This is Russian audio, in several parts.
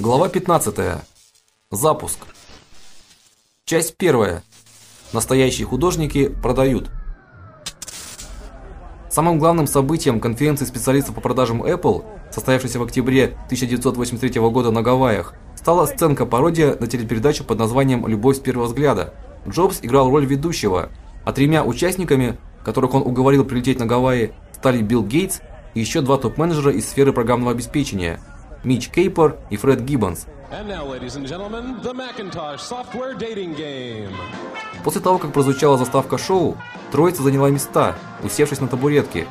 Глава 15. Запуск. Часть 1. Настоящие художники продают. Самым главным событием конференции специалистов по продажам Apple, состоявшейся в октябре 1983 года на Гавайях, стала сценка пародия на телепередачу под названием Любовь с первого взгляда. Джобс играл роль ведущего, а тремя участниками, которых он уговорил прилететь на Гавайи, стали Билл Гейтс и еще два топ-менеджера из сферы программного обеспечения – Мич Кейпер и Фред Гиббонс. После того, как прозвучала заставка шоу, троица заняла места, усевшись на табуретки.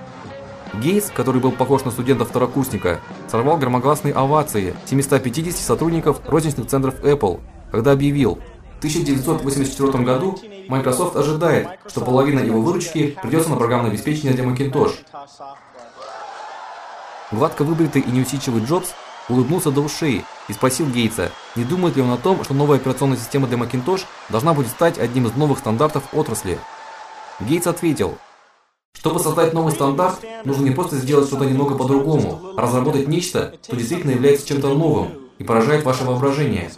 Гейтс, который был похож на студента-второкурсника, сорвал громогласные овации 750 сотрудников розничных центров Apple, когда объявил: в 1984 году Microsoft ожидает, что половина его выручки придется на программное обеспечение для Macintosh. Гладко выбритый и неусидчивый Джобс улыбнулся до ушей и спросил Гейтса, не думает ли он о том, что новая операционная система для Macintosh должна будет стать одним из новых стандартов отрасли. Гейтс ответил: чтобы создать новый стандарт, нужно не просто сделать что-то немного по-другому, а разработать нечто, что действительно является чем-то новым и поражает ваше воображение.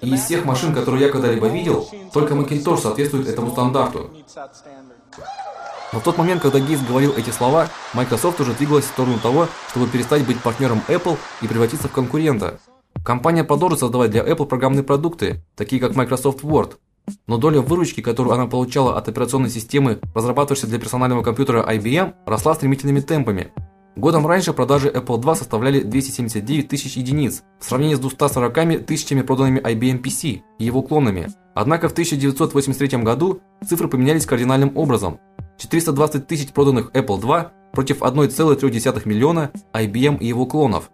И из всех машин, которые я когда-либо видел, только Macintosh соответствует этому стандарту. Но в тот момент, когда Гейтс говорил эти слова, Microsoft уже двигалась в сторону того, чтобы перестать быть партнером Apple и превратиться в конкурента. Компания продолжит создавать для Apple программные продукты, такие как Microsoft Word. Но доля выручки, которую она получала от операционной системы, разрабатывавшейся для персонального компьютера IBM, росла стремительными темпами. Годом раньше продажи Apple II составляли 279 тысяч единиц, в сравнении с 240 тысячами проданными IBM PC и его клонами. Однако в 1983 году цифры поменялись кардинальным образом. 420 тысяч проданных Apple II против 1,3 миллиона IBM и его клонов.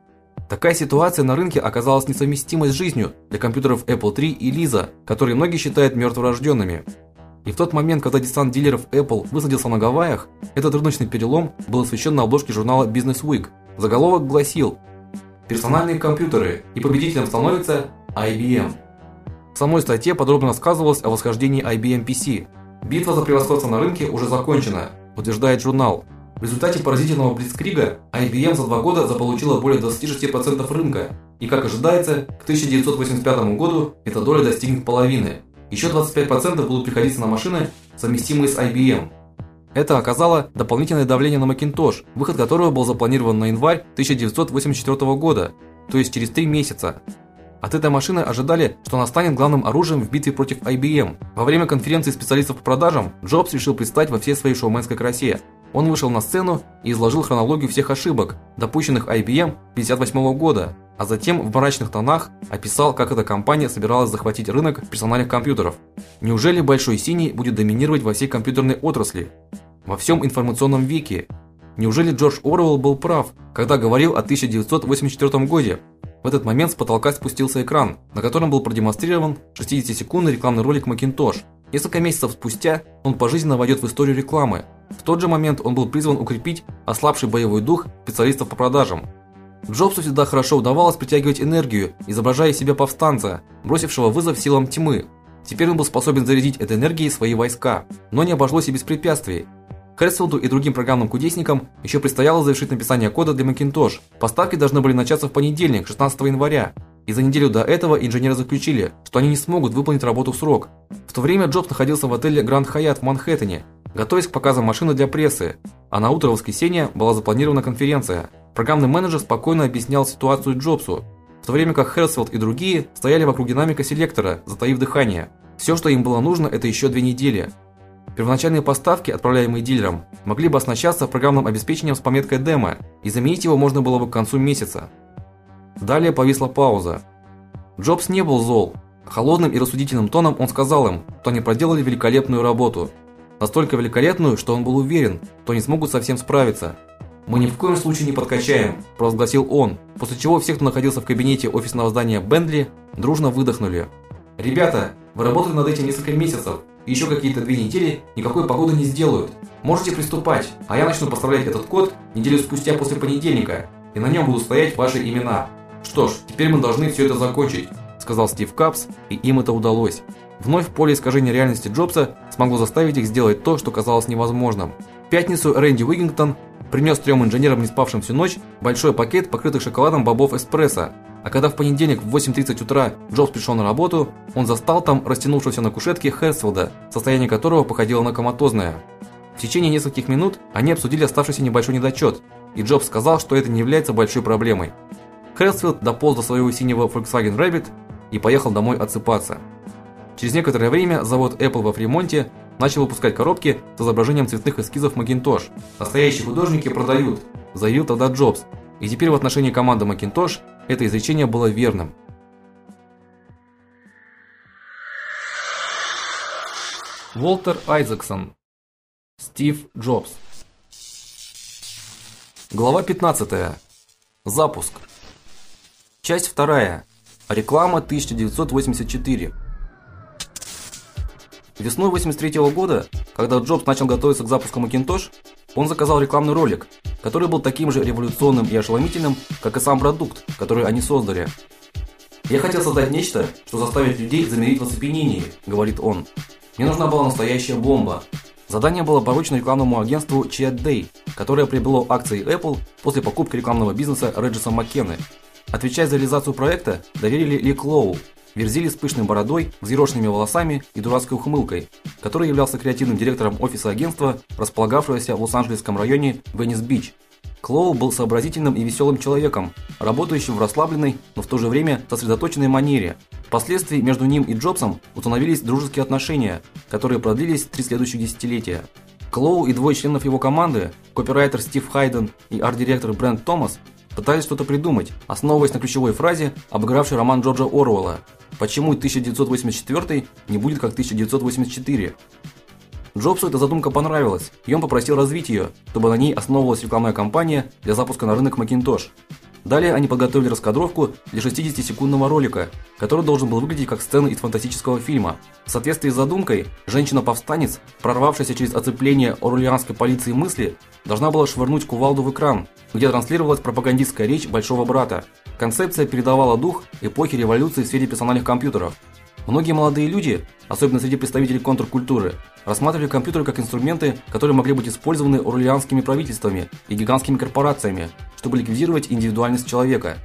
Такая ситуация на рынке оказалась несовместимой с жизнью для компьютеров Apple III и Lisa, которые многие считают мертворожденными. И в тот момент, когда десант дилеров Apple высадился на Гавайях, этот рыночный перелом был освещен на обложке журнала Business Week. Заголовок гласил: "Персональные компьютеры, и победителем становится IBM". В самой статье подробно рассказывалось о восхождении IBM PC, Битва за превосходство на рынке уже закончена, утверждает журнал. В результате поразительного блицкрига IBM за два года заполучила более 26% рынка, и как ожидается, к 1985 году эта доля достигнет половины. Еще 25% будут приходиться на машины, совместимые с IBM. Это оказало дополнительное давление на Macintosh, выход которого был запланирован на январь 1984 года, то есть через три месяца. От этой машины ожидали, что она станет главным оружием в битве против IBM. Во время конференции специалистов по продажам Джобс решил предстать во всей своей шоуменской красе. Он вышел на сцену и изложил хронологию всех ошибок, допущенных IBM 58 года, а затем в мрачных тонах описал, как эта компания собиралась захватить рынок персональных компьютеров. Неужели большой синий будет доминировать во всей компьютерной отрасли? Во всем информационном веке? Неужели Джордж Оруэлл был прав, когда говорил о 1984 году? В этот момент с потолка спустился экран, на котором был продемонстрирован 60-секундный рекламный ролик Macintosh. Несколько месяцев спустя он пожизненно войдет в историю рекламы. В тот же момент он был призван укрепить ослабший боевой дух специалистов по продажам. Джобсу всегда хорошо удавалось притягивать энергию, изображая себя повстанца, бросившего вызов силам тьмы. Теперь он был способен зарядить этой энергией свои войска, но не обошлось и без препятствий. Хэрсфилду и другим программным кудесникам еще предстояло завершить написание кода для Macintosh. Поставки должны были начаться в понедельник, 16 января. И за неделю до этого инженеры заключили, что они не смогут выполнить работу в срок. В то время Джобс находился в отеле Grand Hyatt в Манхэттене, готовясь к показам машины для прессы. А на утро воскресенья была запланирована конференция. Программный менеджер спокойно объяснял ситуацию Джобсу, в то время как Хэрсфилд и другие стояли вокруг динамика селектора, затаив дыхание. Все, что им было нужно это еще две недели. Первоначальные поставки, отправляемые дилерам, могли бы оснащаться программным обеспечением с пометкой демо, и заменить его можно было бы к концу месяца. Далее повисла пауза. Джобс не был зол. Холодным и рассудительным тоном он сказал им, что они проделали великолепную работу. Настолько великолепную, что он был уверен, что они смогут совсем справиться. Мы ни в коем случае не подкачаем, провозгласил он, после чего все, кто находился в кабинете офисного здания Бендли, дружно выдохнули. Ребята, вы работали над этим несколько месяцев, еще какие-то две недели никакой погоды не сделают. Можете приступать, а я начну поставлять этот код неделю спустя после понедельника, и на нем будут стоять ваши имена. Что ж, теперь мы должны все это закончить, сказал Стив Капс, и им это удалось. Вновь поле искажения реальности Джобса смогло заставить их сделать то, что казалось невозможным. В пятницу Рэнди Уиггингтон принес трем инженерам, не спавшим всю ночь, большой пакет покрытых шоколадом бобов эспрессо. А когда в понедельник в 8:30 утра Джобс пришел на работу, он застал там растянувшегося на кушетке Херсфилда, состояние которого походило на коматозное. В течение нескольких минут они обсудили оставшийся небольшой недочет, и Джобс сказал, что это не является большой проблемой. Херсфилд дополз до своего синего Volkswagen Rabbit и поехал домой отсыпаться. Через некоторое время завод Apple во Фримонте начал выпускать коробки с изображением цветных эскизов Macintosh. Настоящие художники продают, заявил тогда Джобс. И теперь в отношении команды Macintosh это изречение было верным. Волтер Айзексон. Стив Джобс. Глава 15. Запуск. Часть 2. Реклама 1984. Весной 83 -го года, когда Джобс начал готовиться к запуску Macintosh, он заказал рекламный ролик, который был таким же революционным и ошеломительным, как и сам продукт, который они создали. Я хотел создать нечто, что заставит людей замереть в оцепенении, говорит он. Мне нужна была настоящая бомба. Задание было поручено рекламному агентству Chat Day, которое приобрело акции Apple после покупки рекламного бизнеса Реджиса Маккены. Отвечать за реализацию проекта доверили Ли Клоу, Верзили с пышной бородой, взъерошенными волосами и дурацкой ухмылкой, который являлся креативным директором офиса агентства, располагавшегося в Лос-Анджелесском районе Веннис-Бич. Клоу был сообразительным и веселым человеком, работающим в расслабленной, но в то же время сосредоточенной манере. Впоследствии между ним и Джобсом установились дружеские отношения, которые продлились три следующих десятилетия. Клоу и двое членов его команды, копирайтер Стив Хайден и арт-директор Брент Томас, пытались что-то придумать, основываясь на ключевой фразе, обыгравшей роман Джорджа Оруэлла Почему 1984 не будет как 1984? Джобсу эта задумка понравилась, и он попросил развить ее, чтобы на ней основывалась рекламная кампания для запуска на рынок Macintosh. Далее они подготовили раскадровку для 60-секундного ролика, который должен был выглядеть как сцена из фантастического фильма. В соответствии с задумкой, женщина-повстанец, прорвавшаяся через оцепление орлеанской полиции мысли, должна была швырнуть кувалду в экран, где транслировалась пропагандистская речь большого брата. Концепция передавала дух эпохи революции в сфере персональных компьютеров. Многие молодые люди, особенно среди представителей контркультуры, рассматривали компьютеры как инструменты, которые могли быть использованы орлеанскими правительствами и гигантскими корпорациями, чтобы ликвидировать индивидуальность человека.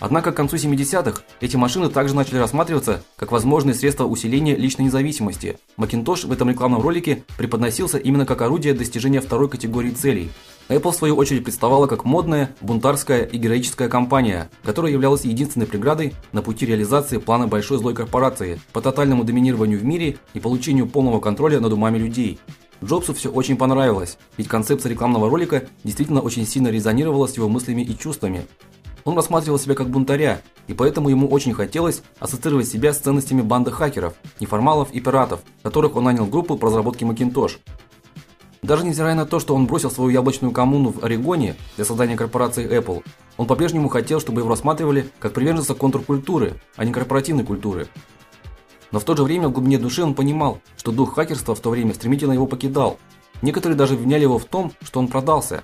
Однако к концу 70-х эти машины также начали рассматриваться как возможные средства усиления личной независимости. Macintosh в этом рекламном ролике преподносился именно как орудие достижения второй категории целей. Apple в свою очередь представала как модная, бунтарская и героическая компания, которая являлась единственной преградой на пути реализации плана большой злой корпорации по тотальному доминированию в мире и получению полного контроля над умами людей. Джобсу все очень понравилось, ведь концепция рекламного ролика действительно очень сильно резонировала с его мыслями и чувствами. Он рассматривал себя как бунтаря, и поэтому ему очень хотелось ассоциировать себя с ценностями банды хакеров, неформалов и пиратов, которых он нанял в группу по разработке Macintosh. Даже невзирая на то, что он бросил свою яблочную коммуну в Орегоне для создания корпорации Apple, он по-прежнему хотел, чтобы его рассматривали как приверженца контркультуры, а не корпоративной культуры. Но в то же время в глубине души он понимал, что дух хакерства в то время стремительно его покидал. Некоторые даже обвиняли его в том, что он продался.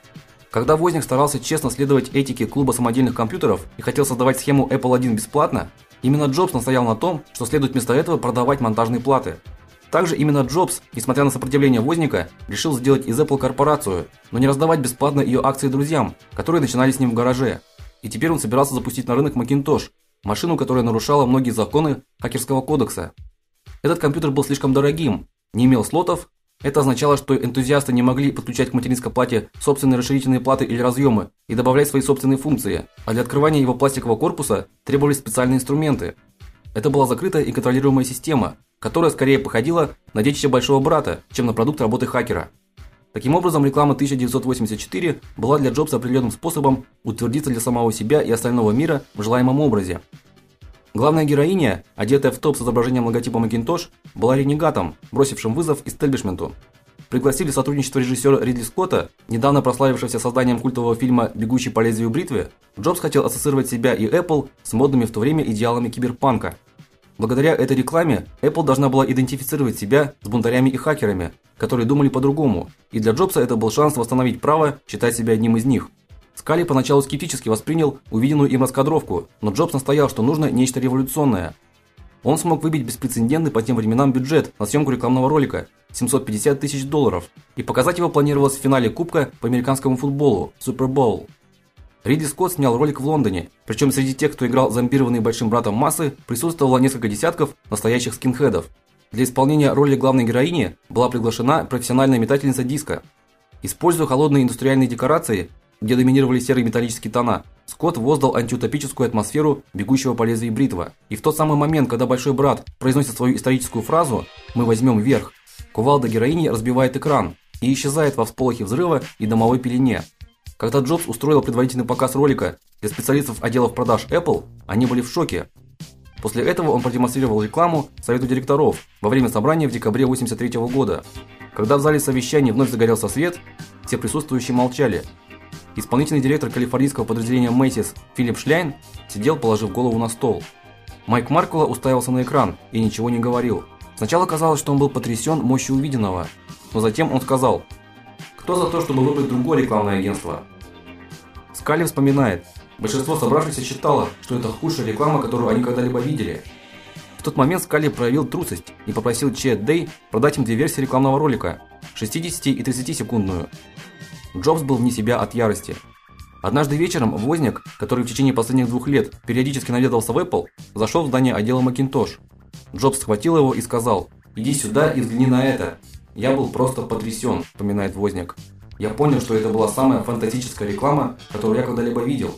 Когда Возник старался честно следовать этике клуба самодельных компьютеров и хотел создавать схему Apple 1 бесплатно, именно Джобс настоял на том, что следует вместо этого продавать монтажные платы. Также именно Джобс, несмотря на сопротивление Возника, решил сделать из Apple корпорацию, но не раздавать бесплатно ее акции друзьям, которые начинали с ним в гараже. И теперь он собирался запустить на рынок Macintosh, машину, которая нарушала многие законы хакерского кодекса. Этот компьютер был слишком дорогим, не имел слотов. Это означало, что энтузиасты не могли подключать к материнской плате собственные расширительные платы или разъемы и добавлять свои собственные функции, а для открывания его пластикового корпуса требовались специальные инструменты. Это была закрытая и контролируемая система, которая скорее походила на детище большого брата, чем на продукт работы хакера. Таким образом, реклама 1984 была для Джобса определенным способом утвердиться для самого себя и остального мира в желаемом образе. Главная героиня, одетая в топ с изображением логотипа Macintosh, была ренегатом, бросившим вызов истеблишменту. Пригласили сотрудничество режиссера Ридли Скотта, недавно прославившегося созданием культового фильма Бегущий по лезвию бритвы. Джобс хотел ассоциировать себя и Apple с модными в то время идеалами киберпанка. Благодаря этой рекламе Apple должна была идентифицировать себя с бунтарями и хакерами, которые думали по-другому, и для Джобса это был шанс восстановить право считать себя одним из них. Скали поначалу скептически воспринял увиденную им раскадровку, но Джобс настоял, что нужно нечто революционное. Он смог выбить беспрецедентный по тем временам бюджет на съемку рекламного ролика 750 тысяч долларов, и показать его планировалось в финале Кубка по американскому футболу Bowl. Ридли Скотт снял ролик в Лондоне, причем среди тех, кто играл зомбированный большим братом массы, присутствовало несколько десятков настоящих скинхедов. Для исполнения роли главной героини была приглашена профессиональная метательница диска. Используя холодные индустриальные декорации, где доминировали серые металлические тона, Скотт воздал антиутопическую атмосферу бегущего по лезвию бритва. И в тот самый момент, когда большой брат произносит свою историческую фразу "Мы возьмем верх", кувалда героини разбивает экран и исчезает во всполохе взрыва и домовой пелене. Когда Джобс устроил предварительный показ ролика для специалистов отделов продаж Apple, они были в шоке. После этого он продемонстрировал рекламу совету директоров во время собрания в декабре 83 -го года. Когда в зале совещания вновь загорелся свет, все присутствующие молчали. Исполнительный директор калифорнийского подразделения Macy's Филипп Шляйн сидел, положив голову на стол. Майк Маркула уставился на экран и ничего не говорил. Сначала казалось, что он был потрясен мощью увиденного, но затем он сказал: кто за то, чтобы выбрать другое рекламное агентство? Скали вспоминает. Большинство собравшихся считало, что это худшая реклама, которую они когда-либо видели. В тот момент Скали проявил трусость и попросил Чет Дэй продать им две версии рекламного ролика 60 и 30 секундную. Джобс был вне себя от ярости. Однажды вечером Возняк, который в течение последних двух лет периодически наведывался в Apple, зашел в здание отдела Macintosh. Джобс схватил его и сказал: "Иди сюда и взгляни на это". Я был просто потрясен, вспоминает Возняк. Я понял, что это была самая фантастическая реклама, которую я когда-либо видел.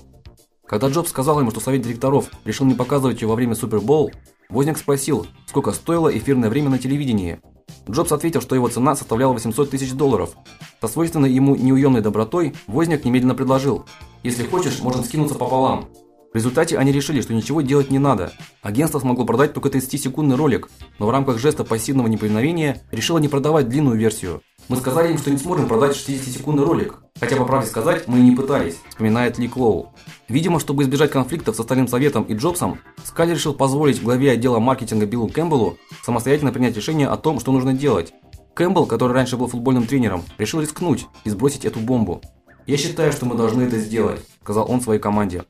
Когда Джобс сказал ему, что совет директоров решил не показывать ее во время Супербоул, Возняк спросил, сколько стоило эфирное время на телевидении. Джобс ответил, что его цена составляла 800 тысяч долларов. Со свойственной ему неуемной добротой Возняк немедленно предложил: "Если хочешь, можем скинуться пополам". В результате они решили, что ничего делать не надо. Агентство смогло продать только 30-секундный ролик, но в рамках жеста пассивного неповиновения решило не продавать длинную версию. Мы сказали им, что не сможем продать 60-секундный ролик, хотя по правде сказать, мы и не пытались, вспоминает Ли Клоу. Видимо, чтобы избежать конфликтов со Стальным советом и Джобсом, Скали решил позволить главе отдела маркетинга Биллу Кэмпбеллу самостоятельно принять решение о том, что нужно делать. Кэмпбелл, который раньше был футбольным тренером, решил рискнуть и сбросить эту бомбу. "Я считаю, что мы должны это сделать", сказал он своей команде.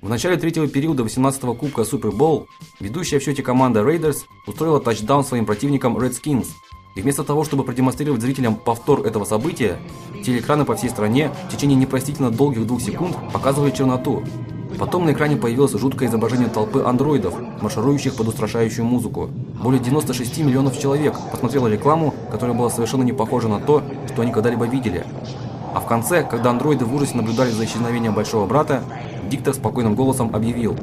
В начале третьего периода 18-го кубка Bowl ведущая в счете команда Raiders устроила тачдаун своим противникам Redskins. И вместо того, чтобы продемонстрировать зрителям повтор этого события, телеэкраны по всей стране в течение непростительно долгих двух секунд показывали черноту. Потом на экране появилось жуткое изображение толпы андроидов, марширующих под устрашающую музыку. Более 96 миллионов человек посмотрело рекламу, которая была совершенно не похожа на то, что они когда-либо видели. А в конце, когда андроиды в ужасе наблюдали за исчезновением большого брата, диктор спокойным голосом объявил: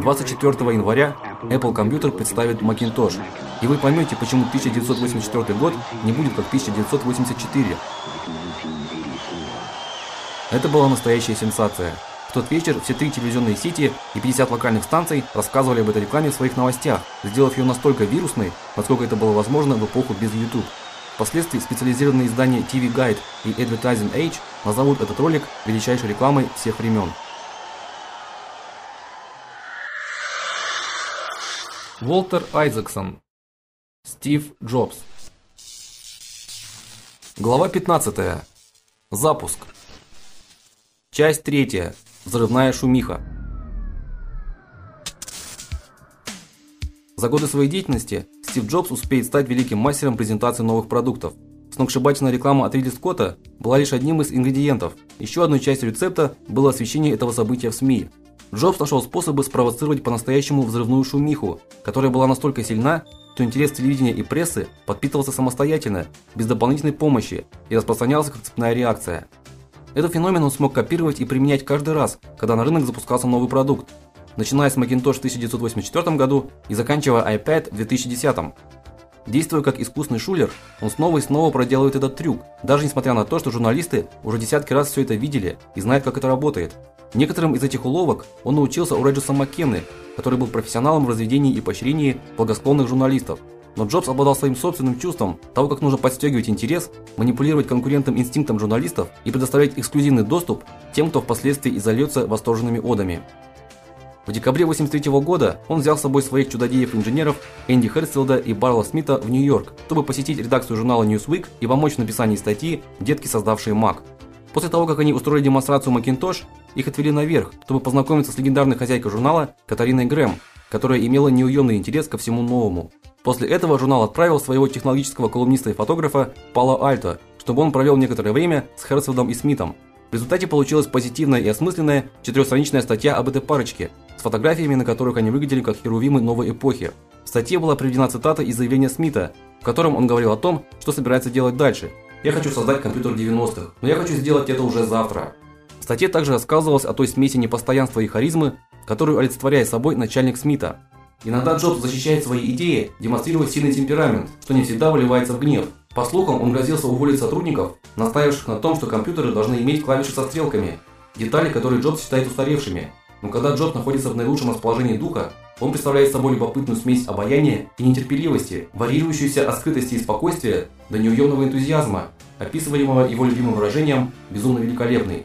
24 января Apple Computer представит Macintosh, и вы поймете, почему 1984 год не будет как 1984. Это была настоящая сенсация. В тот вечер все три телевизионные сети и 50 локальных станций рассказывали об этой рекламе в своих новостях, сделав ее настолько вирусной, насколько это было возможно в эпоху без YouTube. Впоследствии специализированные издания TV Guide и Advertising Age назовут этот ролик величайшей рекламой всех времен. Волтер Айзексон. Стив Джобс. Глава 15. Запуск. Часть 3. Взрывная шумиха. За годы своей деятельности Стив Джобс успеет стать великим мастером презентации новых продуктов. Сногсшибательная реклама от Ридли Скотта была лишь одним из ингредиентов. Еще одной частью рецепта было освещение этого события в СМИ. Джобс нашел способы спровоцировать по-настоящему взрывную шумиху, которая была настолько сильна, что интерес телевидения и прессы подпитывался самостоятельно, без дополнительной помощи, и распространялся как цепная реакция. Этот феномен он смог копировать и применять каждый раз, когда на рынок запускался новый продукт, начиная с Macintosh в 1984 году и заканчивая iPad в 2010. Действуя как искусный шулер, он снова и снова проделывает этот трюк, даже несмотря на то, что журналисты уже десятки раз все это видели и знают, как это работает. Некоторым из этих уловок он научился у Реджиса Маккенны, который был профессионалом в разведении и поощрении благосклонных журналистов. Но Джобс обладал своим собственным чувством того, как нужно подстегивать интерес, манипулировать конкурентным инстинктом журналистов и предоставлять эксклюзивный доступ тем, кто впоследствии изольется восторженными одами. В декабре 83 года он взял с собой своих чудодеев-инженеров Энди Херцфилда и Барла Смита в Нью-Йорк, чтобы посетить редакцию журнала Newsweek и помочь в написании статьи "Детки, создавшие Mac". После того, как они устроили демонстрацию Macintosh, их отвели наверх, чтобы познакомиться с легендарной хозяйкой журнала Катариной Грэм, которая имела неуемный интерес ко всему новому. После этого журнал отправил своего технологического колумниста и фотографа Пала Альто, чтобы он провел некоторое время с Херцфилдом и Смитом. В результате получилась позитивная и осмысленная четырехстраничная статья об этой парочке, фотографиями, на которых они выглядели как херувимы новой эпохи. В статье была приведена цитата из заявления Смита, в котором он говорил о том, что собирается делать дальше. Я хочу создать компьютер 90-х, но я хочу сделать это уже завтра. В статье также рассказывалось о той смеси непостоянства и харизмы, которую олицетворяет собой начальник Смита. Иногда Джобс защищает свои идеи, демонстрирует сильный темперамент, что не всегда выливается в гнев. По слухам, он грозился уволить сотрудников, настаивавших на том, что компьютеры должны иметь клавиши со стрелками, детали, которые Джобс считает устаревшими. Но когда Джобс находится в наилучшем расположении духа, он представляет собой любопытную смесь обаяния и нетерпеливости, варьирующуюся от скрытости и спокойствия до неуемного энтузиазма, описываемого его любимым выражением «безумно великолепный».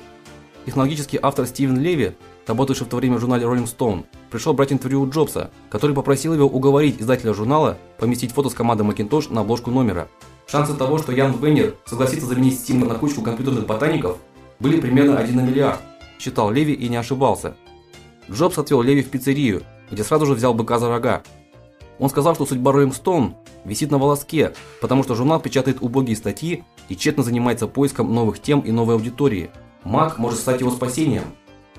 Технологический автор Стивен Леви, работавший в то время в журнале Rolling Stone, пришел брать интервью у Джобса, который попросил его уговорить издателя журнала поместить фото с командой Macintosh на обложку номера. Шансы того, что Ян Венер согласится заменить Стима на кучку компьютерных ботаников, были примерно 1 на миллиард, считал Леви и не ошибался. Джобс отвел Леви в пиццерию, где сразу же взял быка за рога. Он сказал, что судьба Rolling Stone висит на волоске, потому что журнал печатает убогие статьи и тщетно занимается поиском новых тем и новой аудитории. Мак может стать его спасением.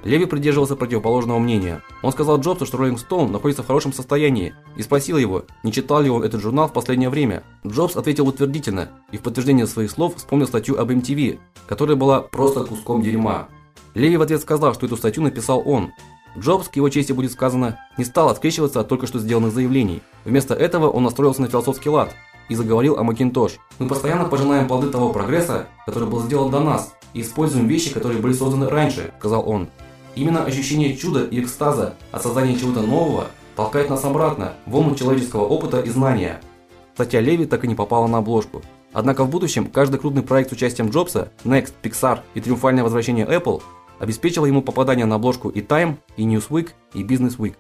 Леви придерживался противоположного мнения. Он сказал Джобсу, что Rolling Stone находится в хорошем состоянии, и спросил его, не читал ли он этот журнал в последнее время. Джобс ответил утвердительно и в подтверждение своих слов вспомнил статью об MTV, которая была просто куском дерьма. Леви в ответ сказал, что эту статью написал он. Джобс, к его чести будет сказано, не стал открещиваться от только что сделанных заявлений. Вместо этого он настроился на философский лад и заговорил о Macintosh. Мы постоянно пожинаем плоды того прогресса, который был сделан до нас, и используем вещи, которые были созданы раньше, сказал он. Именно ощущение чуда и экстаза от создания чего-то нового толкает нас обратно в омут человеческого опыта и знания. Статья Леви так и не попала на обложку. Однако в будущем каждый крупный проект с участием Джобса, Next, Pixar и триумфальное возвращение Apple обеспечило ему попадание на обложку и Time, и Newsweek, и Business Week.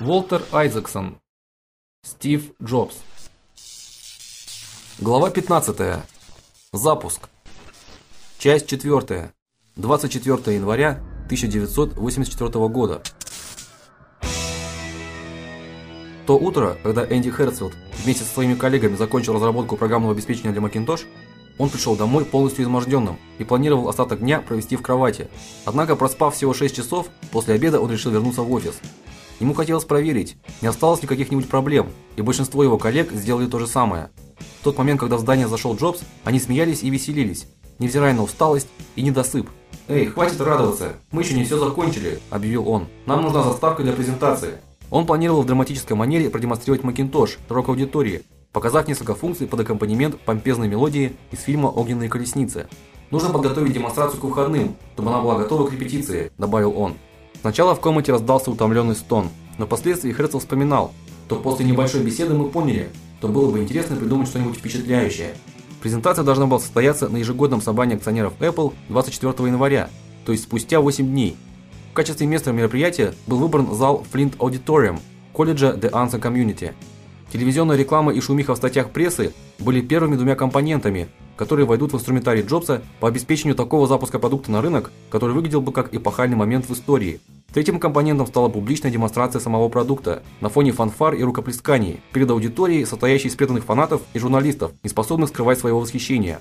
Волтер Айзексон. Стив Джобс. Глава 15. Запуск. Часть 4. 24 января 1984 года. То утро, когда Энди Херцфилд вместе со своими коллегами закончил разработку программного обеспечения для Macintosh, он пришел домой полностью изможденным и планировал остаток дня провести в кровати. Однако, проспав всего 6 часов, после обеда он решил вернуться в офис. Ему хотелось проверить, не осталось ли каких-нибудь проблем, и большинство его коллег сделали то же самое. В тот момент, когда в здание зашел Джобс, они смеялись и веселились, невзирая на усталость и недосып. "Эй, хватит радоваться. Мы еще не все закончили", объявил он. "Нам нужна заставка для презентации". Он планировал в драматической манере продемонстрировать Macintosh широкой аудитории, показав несколько функций под аккомпанемент помпезной мелодии из фильма Огненные колесницы. Нужно подготовить демонстрацию к выходным, чтобы она была готова к репетиции, добавил он. Сначала в комнате раздался утомленный стон, но впоследствии Херцл вспоминал, что после небольшой беседы мы поняли, то было бы интересно придумать что-нибудь впечатляющее. Презентация должна была состояться на ежегодном собрании акционеров Apple 24 января, то есть спустя 8 дней. Качестве места мероприятия был выбран зал Flint Auditorium колледжа The Answer Community. Телевизионная реклама и шумиха в статьях прессы были первыми двумя компонентами, которые войдут в инструментарий Джобса по обеспечению такого запуска продукта на рынок, который выглядел бы как эпохальный момент в истории. Третьим компонентом стала публичная демонстрация самого продукта на фоне фанфар и рукоплесканий перед аудиторией, состоящей из преданных фанатов и журналистов, не способных скрывать своего восхищения.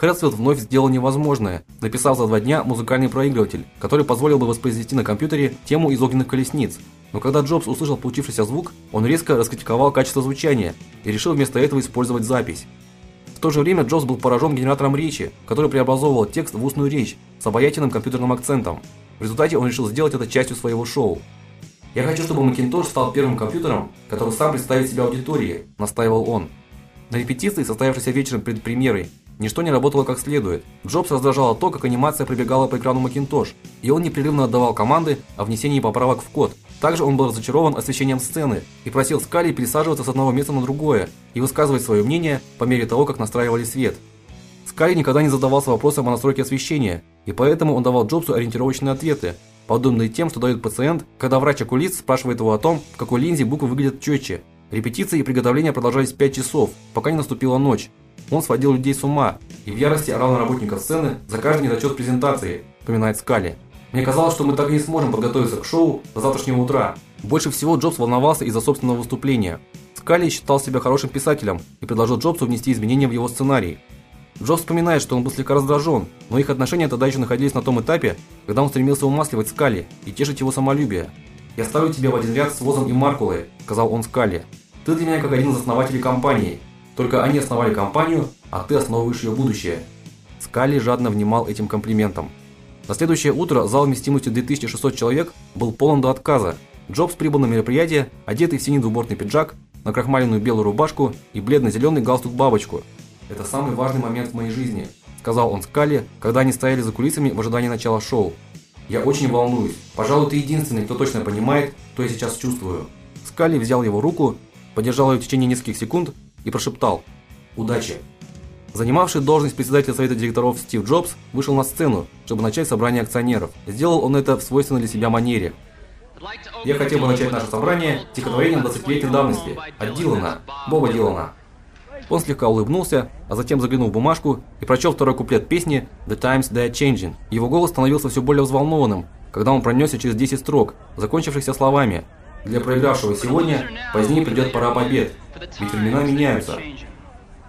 Херцфилд вновь сделал невозможное, написал за два дня музыкальный проигрыватель, который позволил бы воспроизвести на компьютере тему из огненных колесниц. Но когда Джобс услышал получившийся звук, он резко раскритиковал качество звучания и решил вместо этого использовать запись. В то же время Джобс был поражен генератором речи, который преобразовывал текст в устную речь с обаятельным компьютерным акцентом. В результате он решил сделать это частью своего шоу. Я хочу, чтобы Macintosh стал первым компьютером, который сам представит себя аудитории, настаивал он. На репетиции, состоявшейся вечером перед премьерой, ничто не работало как следует. Джобс раздражало то, как анимация пробегала по экрану Macintosh, и он непрерывно отдавал команды о внесении поправок в код. Также он был разочарован освещением сцены и просил Скали пересаживаться с одного места на другое и высказывать свое мнение по мере того, как настраивали свет. Скали никогда не задавался вопросом о настройке освещения, и поэтому он давал Джобсу ориентировочные ответы, подобные тем, что дает пациент, когда врач-окулист спрашивает его о том, в какой линзе буквы выглядят четче. Репетиции и приготовления продолжались 5 часов, пока не наступила ночь. Он сводил людей с ума и в ярости орал на работников сцены за каждый недочет презентации, вспоминает Скали. Мне казалось, что мы так и не сможем подготовиться к шоу до завтрашнего утра. Больше всего Джобс волновался из-за собственного выступления. Скалли считал себя хорошим писателем и предложил Джобсу внести изменения в его сценарий. Джобс вспоминает, что он был слегка раздражен, но их отношения тогда еще находились на том этапе, когда он стремился умасливать Скалли и тешить его самолюбие. "Я ставлю тебя в один ряд с Возом и Маркулой", сказал он Скалли. "Ты для меня как один из основателей компании. Только они основали компанию, а ты основываешь ее будущее". Скалли жадно внимал этим комплиментам. На следующее утро зал вместимостью 2600 человек был полон до отказа. Джобс прибыл на мероприятие, одетый в синий двубортный пиджак, на крахмаленную белую рубашку и бледно зеленый галстук-бабочку. "Это самый важный момент в моей жизни", сказал он Скалли, когда они стояли за кулисами в ожидании начала шоу. "Я очень волнуюсь. Пожалуй, ты единственный, кто точно понимает, что я сейчас чувствую". Скалли взял его руку, подержал ее в течение нескольких секунд и прошептал: "Удачи". Занимавший должность председателя совета директоров Стив Джобс вышел на сцену, чтобы начать собрание акционеров. Сделал он это в свойственной для себя манере. Я хотел бы начать наше собрание стихотворением 20-летней давности от Дилана, Боба Дилана. Он слегка улыбнулся, а затем заглянул в бумажку и прочел второй куплет песни The Times They Are Changing. Его голос становился все более взволнованным, когда он пронесся через 10 строк, закончившихся словами: "Для проигравшего сегодня позднее придет пора побед, ведь времена меняются".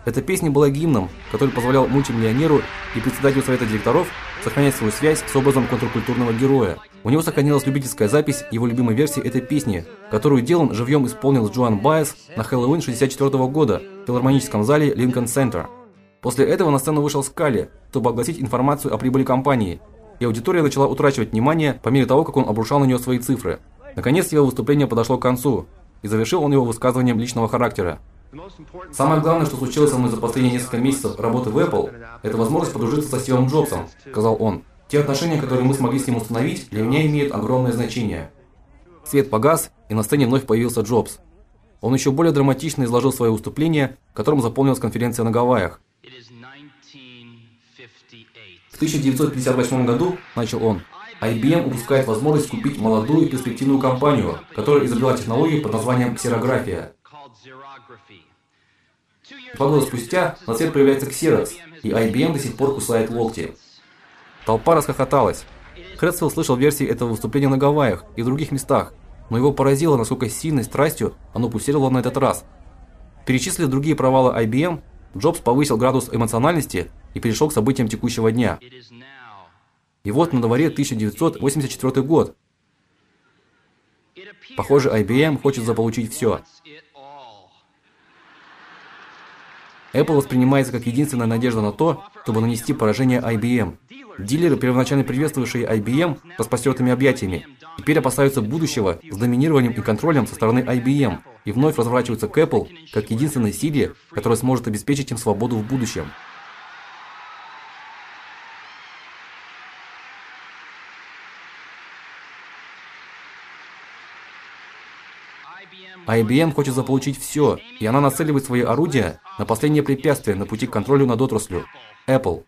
Эта песня была гимном, который позволял мультимиллионеру и председателю совета директоров сохранять свою связь с образом контркультурного героя. У него сохранилась любительская запись его любимой версии этой песни, которую Дилан живьем исполнил Джоан Байес на Хэллоуин 64 -го года в филармоническом зале Линкольн Центр. После этого на сцену вышел Скалли, чтобы огласить информацию о прибыли компании, и аудитория начала утрачивать внимание по мере того, как он обрушал на нее свои цифры. Наконец его выступление подошло к концу, и завершил он его высказыванием личного характера. Самое главное, что случилось со мной за последние несколько месяцев работы в Apple, это возможность подружиться со Стивом Джобсом, сказал он. Те отношения, которые мы смогли с ним установить, для меня имеют огромное значение. Свет погас, и на сцене вновь появился Джобс. Он еще более драматично изложил свое выступление, которым заполнилась конференция на Гавайях. В 1958 году, начал он, IBM упускает возможность купить молодую перспективную компанию, которая изобрела технологию под названием ксерография. Два года спустя на свет появляется Xerox, и IBM до сих пор кусает локти. Толпа расхохоталась. Хредсвилл слышал версии этого выступления на Гавайях и в других местах, но его поразило, насколько сильной страстью оно пульсировало на этот раз. Перечислив другие провалы IBM, Джобс повысил градус эмоциональности и перешел к событиям текущего дня. И вот на дворе 1984 год. Похоже, IBM хочет заполучить все. Apple воспринимается как единственная надежда на то, чтобы нанести поражение IBM. Дилеры, первоначально приветствовавшие IBM распостертыми объятиями, теперь опасаются будущего с доминированием и контролем со стороны IBM и вновь разворачиваются к Apple как единственной силе, которая сможет обеспечить им свободу в будущем. IBM хочет заполучить все, и она нацеливает свои орудия на последнее препятствие на пути к контролю над отраслью Apple.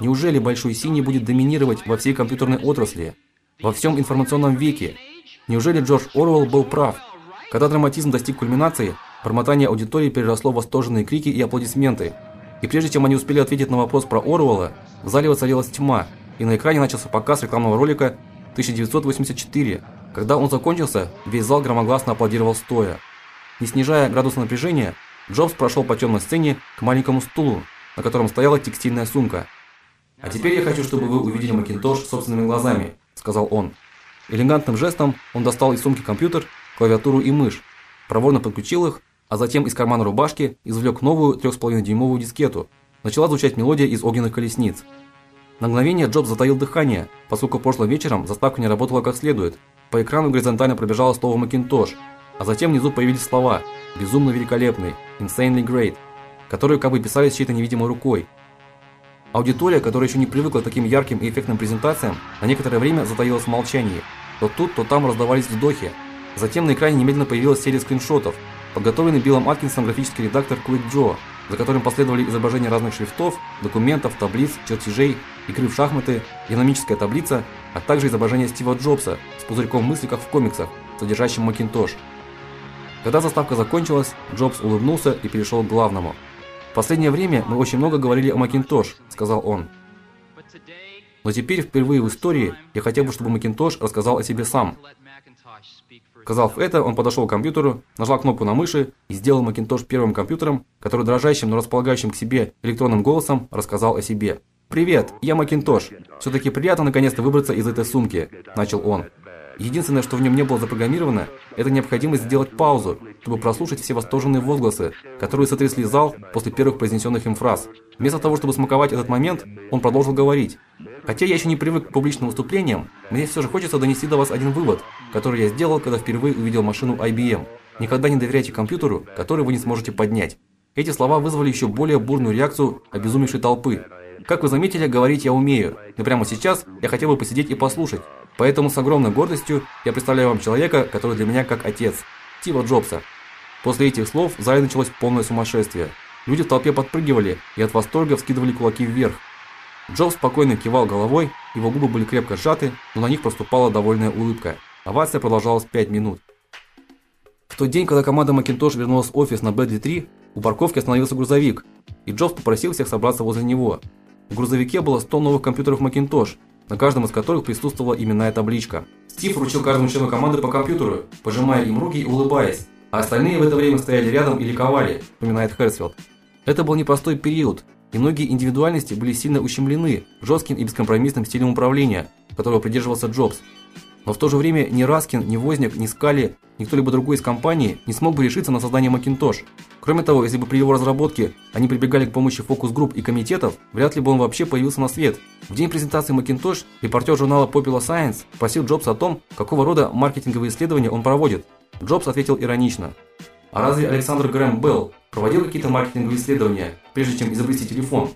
Неужели большой синий будет доминировать во всей компьютерной отрасли, во всем информационном веке? Неужели Джордж Оруэлл был прав? Когда драматизм достиг кульминации, бормотание аудитории переросло в восторженные крики и аплодисменты. И прежде чем они успели ответить на вопрос про Оруэлла, в зале воцарилась тьма, и на экране начался показ рекламного ролика 1984 когда он закончился, весь зал громогласно аплодировал стоя. Не снижая градус напряжения, Джобс прошел по темной сцене к маленькому стулу, на котором стояла текстильная сумка. А теперь я хочу, чтобы вы увидели Макинтош собственными глазами, сказал он. Элегантным жестом он достал из сумки компьютер, клавиатуру и мышь, проворно подключил их, а затем из кармана рубашки извлек новую 3,5-дюймовую дискету. Начала звучать мелодия из огненных колесниц. На мгновение Джобс затаил дыхание, поскольку прошлым вечером заставка не работала как следует, по экрану горизонтально пробежало слово Macintosh, а затем внизу появились слова безумно великолепный, insanely great, которые как бы писались чьей-то невидимой рукой. Аудитория, которая еще не привыкла к таким ярким и эффектным презентациям, на некоторое время затаилась в молчании. То тут, то там раздавались вздохи. Затем на экране немедленно появилась серия скриншотов, подготовленный Биллом Аткинсом графический редактор Quick Draw, за которым последовали изображения разных шрифтов, документов, таблиц, чертежей, игры в шахматы, геномическая таблица, а также изображение Стива Джобса с пузырьком мысли, как в комиксах, содержащим Макинтош. Когда заставка закончилась, Джобс улыбнулся и перешел к главному. В последнее время мы очень много говорили о Макинтош, сказал он. Но теперь впервые в истории я хотел бы, чтобы Макинтош рассказал о себе сам. Сказав это, он подошел к компьютеру, нажал кнопку на мыши и сделал Макинтош первым компьютером, который дрожащим, но располагающим к себе электронным голосом рассказал о себе. Привет, я Макинтош. все таки приятно наконец-то выбраться из этой сумки, начал он. Единственное, что в нем не было запрограммировано, это необходимость сделать паузу, чтобы прослушать все восторженные возгласы, которые сотрясли зал после первых произнесенных им фраз. Вместо того, чтобы смаковать этот момент, он продолжил говорить. Хотя я еще не привык к публичным выступлениям, мне все же хочется донести до вас один вывод, который я сделал, когда впервые увидел машину IBM. Никогда не доверяйте компьютеру, который вы не сможете поднять. Эти слова вызвали еще более бурную реакцию обезумевшей толпы. Как вы заметили, говорить я умею, но прямо сейчас я хотел бы посидеть и послушать, Поэтому с огромной гордостью я представляю вам человека, который для меня как отец Стива Джобса. После этих слов в зале началось полное сумасшествие. Люди в толпе подпрыгивали и от восторга вскидывали кулаки вверх. Джобс спокойно кивал головой, его губы были крепко сжаты, но на них проступала довольная улыбка. Овация продолжалась 5 минут. В тот день, когда команда Macintosh вернулась в офис на Брэдли 3, у парковки остановился грузовик, и Джобс попросил всех собраться возле него. В грузовике было 100 новых компьютеров Macintosh, на каждом из которых присутствовала именная табличка. Стив вручил каждому члену команды по компьютеру, пожимая им руки и улыбаясь, а остальные в это время стояли рядом и ликовали, вспоминает Херцфилд. Это был непростой период, и многие индивидуальности были сильно ущемлены жестким и бескомпромиссным стилем управления, которого придерживался Джобс. Но в то же время ни Раскин, ни Возняк, ни Скали, ни кто-либо другой из компании не смог бы решиться на создание Macintosh. Кроме того, если бы при его разработке они прибегали к помощи фокус-групп и комитетов, вряд ли бы он вообще появился на свет. В день презентации Macintosh репортер журнала Popular Science спросил Джобса о том, какого рода маркетинговые исследования он проводит. Джобс ответил иронично: "А разве Александр Грэм Белл проводил какие-то маркетинговые исследования, прежде чем изобрести телефон?"